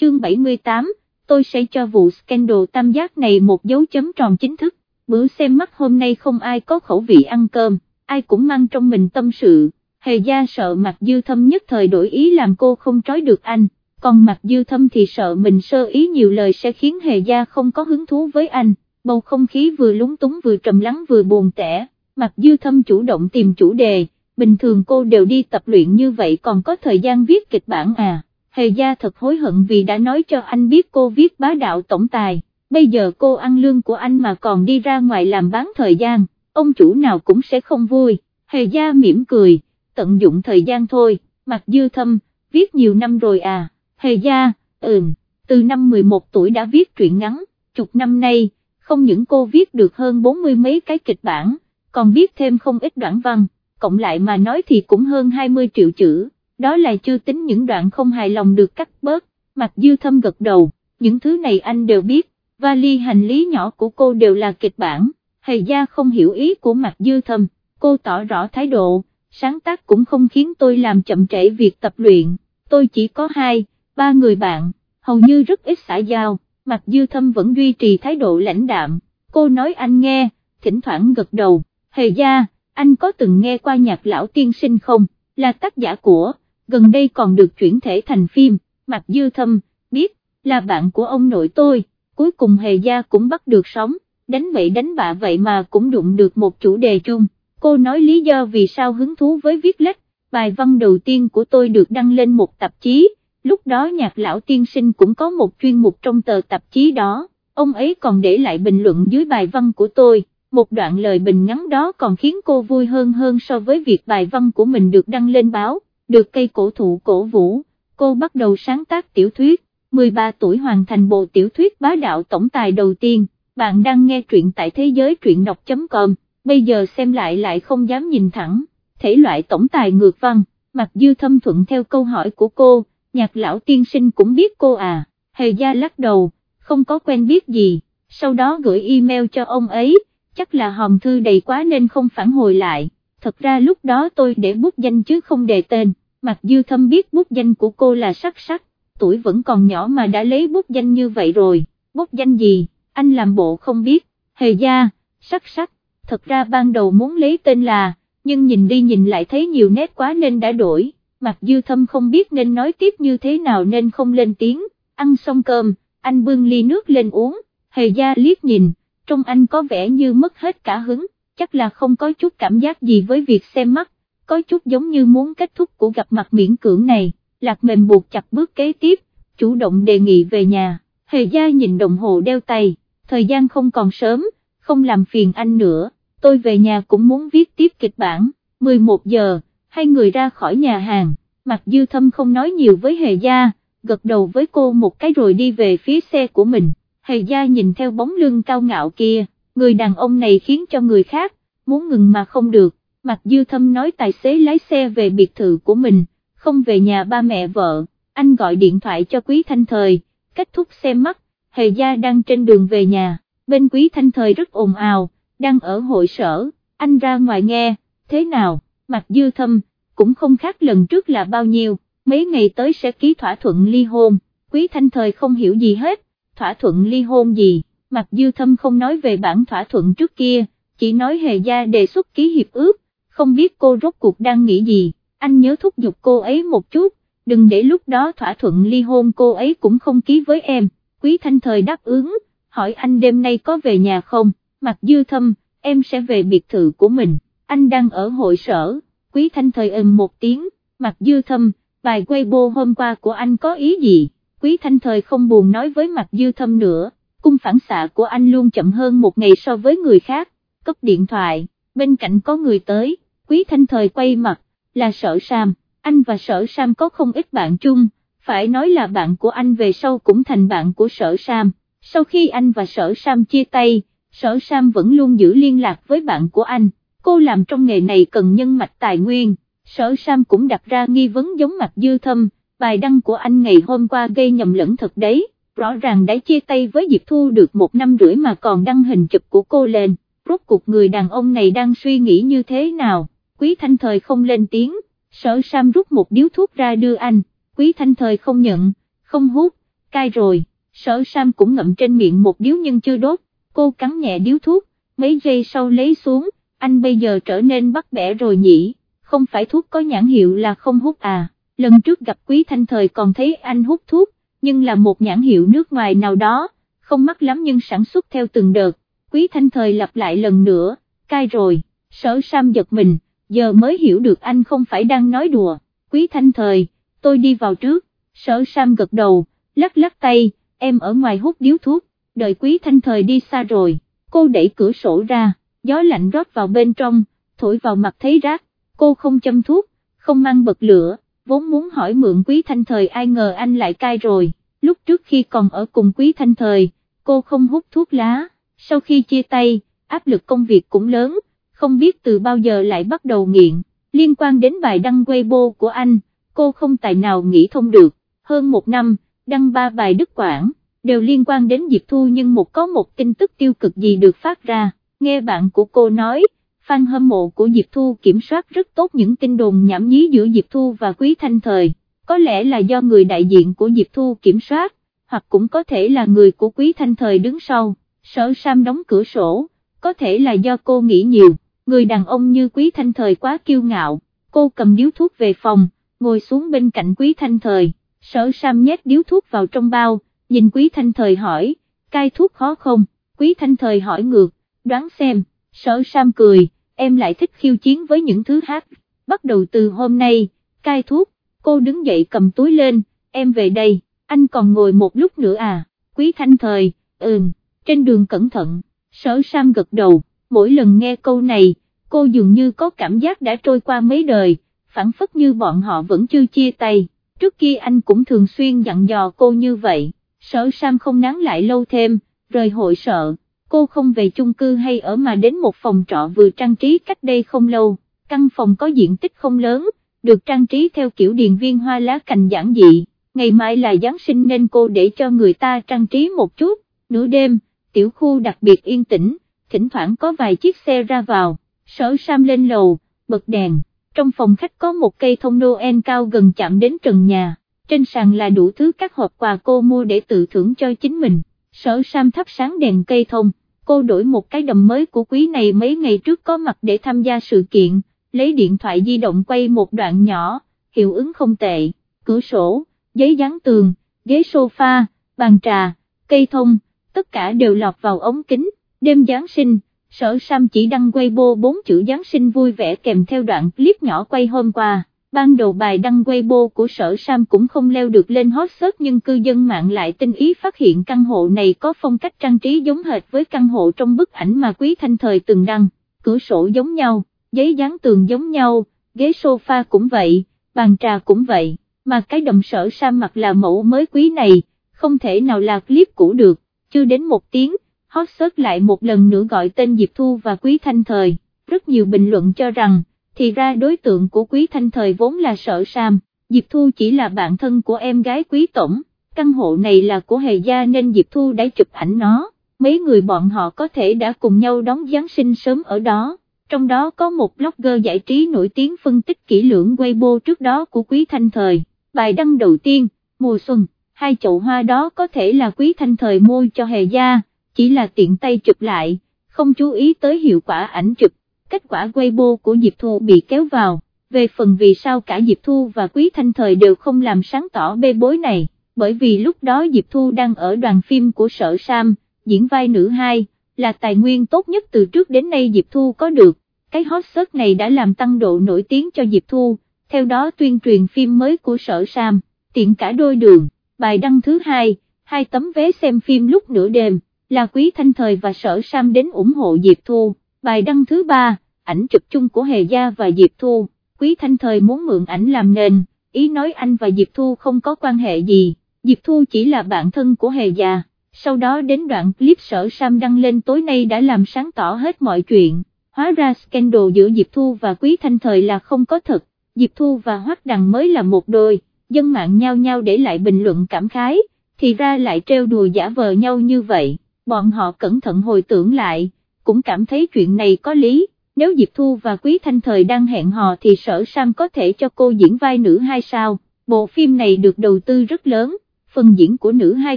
chương 78, tôi sẽ cho vụ scandal tam giác này một dấu chấm tròn chính thức, bữa xem mắt hôm nay không ai có khẩu vị ăn cơm, ai cũng mang trong mình tâm sự, hề gia sợ mặt dư thâm nhất thời đổi ý làm cô không trói được anh, còn mặt dư thâm thì sợ mình sơ ý nhiều lời sẽ khiến hề gia không có hứng thú với anh, bầu không khí vừa lúng túng vừa trầm lắng vừa buồn tẻ, mặt dư thâm chủ động tìm chủ đề, bình thường cô đều đi tập luyện như vậy còn có thời gian viết kịch bản à, hề gia thật hối hận vì đã nói cho anh biết cô viết bá đạo tổng tài, bây giờ cô ăn lương của anh mà còn đi ra ngoài làm bán thời gian, ông chủ nào cũng sẽ không vui, hề gia mỉm cười, tận dụng thời gian thôi, mặc dư thâm, viết nhiều năm rồi à, hề gia, ừm, từ năm 11 tuổi đã viết truyện ngắn, chục năm nay, không những cô viết được hơn bốn mươi mấy cái kịch bản, còn viết thêm không ít đoạn văn, cộng lại mà nói thì cũng hơn 20 triệu chữ, đó là chưa tính những đoạn không hài lòng được cắt bớt, mặt dư thâm gật đầu, những thứ này anh đều biết, vali hành lý nhỏ của cô đều là kịch bản, hề gia không hiểu ý của mặt dư thâm, cô tỏ rõ thái độ, sáng tác cũng không khiến tôi làm chậm trễ việc tập luyện, tôi chỉ có hai, ba người bạn, hầu như rất ít xã giao, mặt dư thâm vẫn duy trì thái độ lãnh đạm, cô nói anh nghe, thỉnh thoảng gật đầu, hề gia, anh có từng nghe qua nhạc lão tiên sinh không, là tác giả của, gần đây còn được chuyển thể thành phim, Mạc dư thâm, biết, là bạn của ông nội tôi, cuối cùng hề gia cũng bắt được sóng, đánh bậy đánh bạ vậy mà cũng đụng được một chủ đề chung, cô nói lý do vì sao hứng thú với viết lách, bài văn đầu tiên của tôi được đăng lên một tạp chí, lúc đó nhạc lão tiên sinh cũng có một chuyên mục trong tờ tạp chí đó, ông ấy còn để lại bình luận dưới bài văn của tôi, một đoạn lời bình ngắn đó còn khiến cô vui hơn hơn so với việc bài văn của mình được đăng lên báo, được cây cổ thụ cổ vũ, cô bắt đầu sáng tác tiểu thuyết, 13 tuổi hoàn thành bộ tiểu thuyết bá đạo tổng tài đầu tiên, bạn đang nghe truyện tại thế giới truyện đọc.com, bây giờ xem lại lại không dám nhìn thẳng, thể loại tổng tài ngược văn, mặc dư thâm thuận theo câu hỏi của cô, nhạc lão tiên sinh cũng biết cô à, hề gia lắc đầu, không có quen biết gì, sau đó gửi email cho ông ấy, chắc là hòm thư đầy quá nên không phản hồi lại, thật ra lúc đó tôi để bút danh chứ không đề tên, mặc dư thâm biết bút danh của cô là sắc sắc, tuổi vẫn còn nhỏ mà đã lấy bút danh như vậy rồi, bút danh gì, anh làm bộ không biết, hề gia, sắc sắc, thật ra ban đầu muốn lấy tên là, nhưng nhìn đi nhìn lại thấy nhiều nét quá nên đã đổi, mặc dư thâm không biết nên nói tiếp như thế nào nên không lên tiếng, ăn xong cơm, anh bưng ly nước lên uống, hề gia liếc nhìn, trong anh có vẻ như mất hết cả hứng, chắc là không có chút cảm giác gì với việc xem mắt, có chút giống như muốn kết thúc của gặp mặt miễn cưỡng này, lạc mềm buộc chặt bước kế tiếp, chủ động đề nghị về nhà, hề gia nhìn đồng hồ đeo tay, thời gian không còn sớm, không làm phiền anh nữa, tôi về nhà cũng muốn viết tiếp kịch bản, 11 giờ, hai người ra khỏi nhà hàng, mặt dư thâm không nói nhiều với hề gia, gật đầu với cô một cái rồi đi về phía xe của mình. Hề gia nhìn theo bóng lưng cao ngạo kia, người đàn ông này khiến cho người khác, muốn ngừng mà không được, mặt dư thâm nói tài xế lái xe về biệt thự của mình, không về nhà ba mẹ vợ, anh gọi điện thoại cho quý thanh thời, kết thúc xem mắt, hề gia đang trên đường về nhà, bên quý thanh thời rất ồn ào, đang ở hội sở, anh ra ngoài nghe, thế nào, mặt dư thâm, cũng không khác lần trước là bao nhiêu, mấy ngày tới sẽ ký thỏa thuận ly hôn, quý thanh thời không hiểu gì hết, thỏa thuận ly hôn gì, mặc dư thâm không nói về bản thỏa thuận trước kia, chỉ nói hề gia đề xuất ký hiệp ước, không biết cô rốt cuộc đang nghĩ gì, anh nhớ thúc giục cô ấy một chút, đừng để lúc đó thỏa thuận ly hôn cô ấy cũng không ký với em, quý thanh thời đáp ứng, hỏi anh đêm nay có về nhà không, mặc dư thâm, em sẽ về biệt thự của mình, anh đang ở hội sở, quý thanh thời ừm một tiếng, mặc dư thâm, bài Weibo hôm qua của anh có ý gì? Quý Thanh Thời không buồn nói với Mặc dư thâm nữa, cung phản xạ của anh luôn chậm hơn một ngày so với người khác, cấp điện thoại, bên cạnh có người tới, Quý Thanh Thời quay mặt, là sở Sam, anh và sở Sam có không ít bạn chung, phải nói là bạn của anh về sau cũng thành bạn của sở Sam, sau khi anh và sở Sam chia tay, sở Sam vẫn luôn giữ liên lạc với bạn của anh, cô làm trong nghề này cần nhân mạch tài nguyên, sở Sam cũng đặt ra nghi vấn giống mặt dư thâm, bài đăng của anh ngày hôm qua gây nhầm lẫn thật đấy, rõ ràng đã chia tay với Diệp Thu được một năm rưỡi mà còn đăng hình chụp của cô lên, rốt cuộc người đàn ông này đang suy nghĩ như thế nào, quý thanh thời không lên tiếng, sở Sam rút một điếu thuốc ra đưa anh, quý thanh thời không nhận, không hút, cai rồi, sở Sam cũng ngậm trên miệng một điếu nhưng chưa đốt, cô cắn nhẹ điếu thuốc, mấy giây sau lấy xuống, anh bây giờ trở nên bắt bẻ rồi nhỉ, không phải thuốc có nhãn hiệu là không hút à, lần trước gặp Quý Thanh Thời còn thấy anh hút thuốc, nhưng là một nhãn hiệu nước ngoài nào đó, không mắc lắm nhưng sản xuất theo từng đợt, Quý Thanh Thời lặp lại lần nữa, cai rồi, sở Sam giật mình, giờ mới hiểu được anh không phải đang nói đùa, Quý Thanh Thời, tôi đi vào trước, sở Sam gật đầu, lắc lắc tay, em ở ngoài hút điếu thuốc, đợi Quý Thanh Thời đi xa rồi, cô đẩy cửa sổ ra, gió lạnh rót vào bên trong, thổi vào mặt thấy rác, cô không châm thuốc, không mang bật lửa, vốn muốn hỏi mượn Quý Thanh Thời ai ngờ anh lại cai rồi, lúc trước khi còn ở cùng Quý Thanh Thời, cô không hút thuốc lá, sau khi chia tay, áp lực công việc cũng lớn, không biết từ bao giờ lại bắt đầu nghiện, liên quan đến bài đăng Weibo của anh, cô không tài nào nghĩ thông được, hơn một năm, đăng ba bài đức quảng, đều liên quan đến Diệp Thu nhưng một có một tin tức tiêu cực gì được phát ra, nghe bạn của cô nói, fan hâm mộ của Diệp Thu kiểm soát rất tốt những tin đồn nhảm nhí giữa Diệp Thu và Quý Thanh Thời, có lẽ là do người đại diện của Diệp Thu kiểm soát, hoặc cũng có thể là người của Quý Thanh Thời đứng sau, sở Sam đóng cửa sổ, có thể là do cô nghĩ nhiều, người đàn ông như Quý Thanh Thời quá kiêu ngạo, cô cầm điếu thuốc về phòng, ngồi xuống bên cạnh Quý Thanh Thời, sở Sam nhét điếu thuốc vào trong bao, nhìn Quý Thanh Thời hỏi, cai thuốc khó không, Quý Thanh Thời hỏi ngược, đoán xem, sở Sam cười, em lại thích khiêu chiến với những thứ hát, bắt đầu từ hôm nay, cai thuốc, cô đứng dậy cầm túi lên, em về đây, anh còn ngồi một lúc nữa à, Quý Thanh Thời, ừm, trên đường cẩn thận, sở Sam gật đầu, mỗi lần nghe câu này, cô dường như có cảm giác đã trôi qua mấy đời, phản phất như bọn họ vẫn chưa chia tay, trước kia anh cũng thường xuyên dặn dò cô như vậy, sở Sam không nán lại lâu thêm, rời hội sợ, cô không về chung cư hay ở mà đến một phòng trọ vừa trang trí cách đây không lâu, căn phòng có diện tích không lớn, được trang trí theo kiểu điền viên hoa lá cành giản dị, ngày mai là Giáng sinh nên cô để cho người ta trang trí một chút, nửa đêm, tiểu khu đặc biệt yên tĩnh, thỉnh thoảng có vài chiếc xe ra vào, sở Sam lên lầu, bật đèn, trong phòng khách có một cây thông Noel cao gần chạm đến trần nhà, trên sàn là đủ thứ các hộp quà cô mua để tự thưởng cho chính mình, sở Sam thắp sáng đèn cây thông, cô đổi một cái đầm mới của quý này mấy ngày trước có mặt để tham gia sự kiện, lấy điện thoại di động quay một đoạn nhỏ, hiệu ứng không tệ, cửa sổ, giấy dán tường, ghế sofa, bàn trà, cây thông, tất cả đều lọt vào ống kính, đêm Giáng sinh, sở Sam chỉ đăng Weibo bốn chữ Giáng sinh vui vẻ kèm theo đoạn clip nhỏ quay hôm qua. Ban đầu bài đăng Weibo của sở Sam cũng không leo được lên hot search nhưng cư dân mạng lại tinh ý phát hiện căn hộ này có phong cách trang trí giống hệt với căn hộ trong bức ảnh mà Quý Thanh Thời từng đăng, cửa sổ giống nhau, giấy dán tường giống nhau, ghế sofa cũng vậy, bàn trà cũng vậy, mà cái đầm sở Sam mặc là mẫu mới quý này, không thể nào là clip cũ được, chưa đến một tiếng, hot search lại một lần nữa gọi tên Diệp Thu và Quý Thanh Thời, rất nhiều bình luận cho rằng, thì ra đối tượng của Quý Thanh Thời vốn là sở Sam, Diệp Thu chỉ là bạn thân của em gái Quý Tổng, căn hộ này là của Hề Gia nên Diệp Thu đã chụp ảnh nó, mấy người bọn họ có thể đã cùng nhau đón Giáng sinh sớm ở đó. Trong đó có một blogger giải trí nổi tiếng phân tích kỹ lưỡng Weibo trước đó của Quý Thanh Thời, bài đăng đầu tiên, mùa xuân, hai chậu hoa đó có thể là Quý Thanh Thời mua cho Hề Gia, chỉ là tiện tay chụp lại, không chú ý tới hiệu quả ảnh chụp, kết quả Weibo của Diệp Thu bị kéo vào, về phần vì sao cả Diệp Thu và Quý Thanh Thời đều không làm sáng tỏ bê bối này, bởi vì lúc đó Diệp Thu đang ở đoàn phim của Sở Sam, diễn vai nữ hai, là tài nguyên tốt nhất từ trước đến nay Diệp Thu có được, cái hot search này đã làm tăng độ nổi tiếng cho Diệp Thu, theo đó tuyên truyền phim mới của Sở Sam, tiện cả đôi đường, bài đăng thứ hai, hai tấm vé xem phim lúc nửa đêm là Quý Thanh Thời và Sở Sam đến ủng hộ Diệp Thu, bài đăng thứ ba, ảnh chụp chung của Hề Gia và Diệp Thu, Quý Thanh Thời muốn mượn ảnh làm nền, ý nói anh và Diệp Thu không có quan hệ gì, Diệp Thu chỉ là bạn thân của Hề Gia, sau đó đến đoạn clip Sở Sam đăng lên tối nay đã làm sáng tỏ hết mọi chuyện, hóa ra scandal giữa Diệp Thu và Quý Thanh Thời là không có thật, Diệp Thu và Hoắc Đằng mới là một đôi, dân mạng nhau nhau để lại bình luận cảm khái, thì ra lại trêu đùa giả vờ nhau như vậy. Bọn họ cẩn thận hồi tưởng lại, cũng cảm thấy chuyện này có lý, nếu Diệp Thu và Quý Thanh Thời đang hẹn hò thì sở Sam có thể cho cô diễn vai nữ hai sao, bộ phim này được đầu tư rất lớn, phần diễn của nữ hai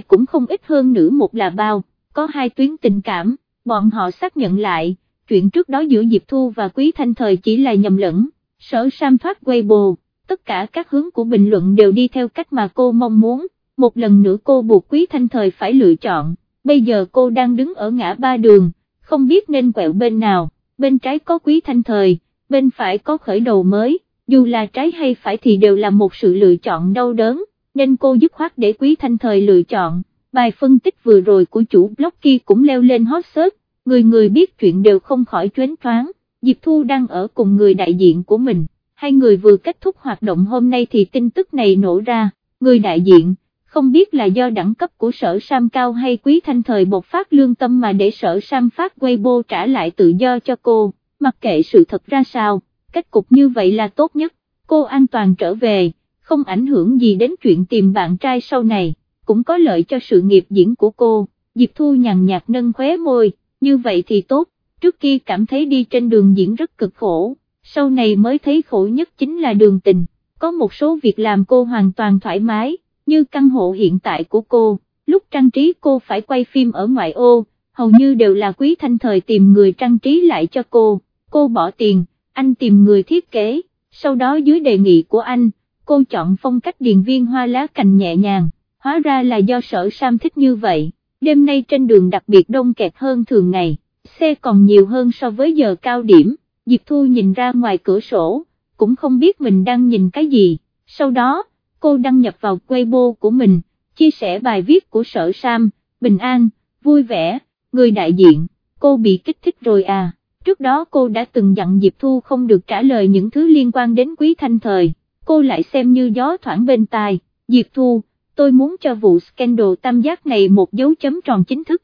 cũng không ít hơn nữ một là bao, có hai tuyến tình cảm, bọn họ xác nhận lại, chuyện trước đó giữa Diệp Thu và Quý Thanh Thời chỉ là nhầm lẫn, sở Sam thoát Weibo, tất cả các hướng của bình luận đều đi theo cách mà cô mong muốn, một lần nữa cô buộc Quý Thanh Thời phải lựa chọn, bây giờ cô đang đứng ở ngã ba đường, không biết nên quẹo bên nào, bên trái có Quý Thanh Thời, bên phải có khởi đầu mới, dù là trái hay phải thì đều là một sự lựa chọn đau đớn, nên cô dứt khoát để Quý Thanh Thời lựa chọn, bài phân tích vừa rồi của chủ blog kia cũng leo lên hot search, người người biết chuyện đều không khỏi chuyến thoáng, Diệp Thu đang ở cùng người đại diện của mình, hai người vừa kết thúc hoạt động hôm nay thì tin tức này nổ ra, người đại diện, không biết là do đẳng cấp của sở Sam cao hay quý thanh thời bộc phát lương tâm mà để sở Sam phát Weibo trả lại tự do cho cô, mặc kệ sự thật ra sao, kết cục như vậy là tốt nhất, cô an toàn trở về, không ảnh hưởng gì đến chuyện tìm bạn trai sau này, cũng có lợi cho sự nghiệp diễn của cô, Diệp Thu nhàn nhạt nâng khóe môi, như vậy thì tốt, trước kia cảm thấy đi trên đường diễn rất cực khổ, sau này mới thấy khổ nhất chính là đường tình, có một số việc làm cô hoàn toàn thoải mái, như căn hộ hiện tại của cô, lúc trang trí cô phải quay phim ở ngoại ô, hầu như đều là quý thanh thời tìm người trang trí lại cho cô, cô bỏ tiền, anh tìm người thiết kế, sau đó dưới đề nghị của anh, cô chọn phong cách điền viên hoa lá cành nhẹ nhàng, hóa ra là do sở Sam thích như vậy, đêm nay trên đường đặc biệt đông kẹt hơn thường ngày, xe còn nhiều hơn so với giờ cao điểm, Diệp Thu nhìn ra ngoài cửa sổ, cũng không biết mình đang nhìn cái gì, sau đó, cô đăng nhập vào Weibo của mình, chia sẻ bài viết của sở Sam, bình an, vui vẻ, người đại diện, cô bị kích thích rồi à, trước đó cô đã từng dặn Diệp Thu không được trả lời những thứ liên quan đến quý thanh thời, cô lại xem như gió thoảng bên tai, Diệp Thu, tôi muốn cho vụ scandal tam giác này một dấu chấm tròn chính thức,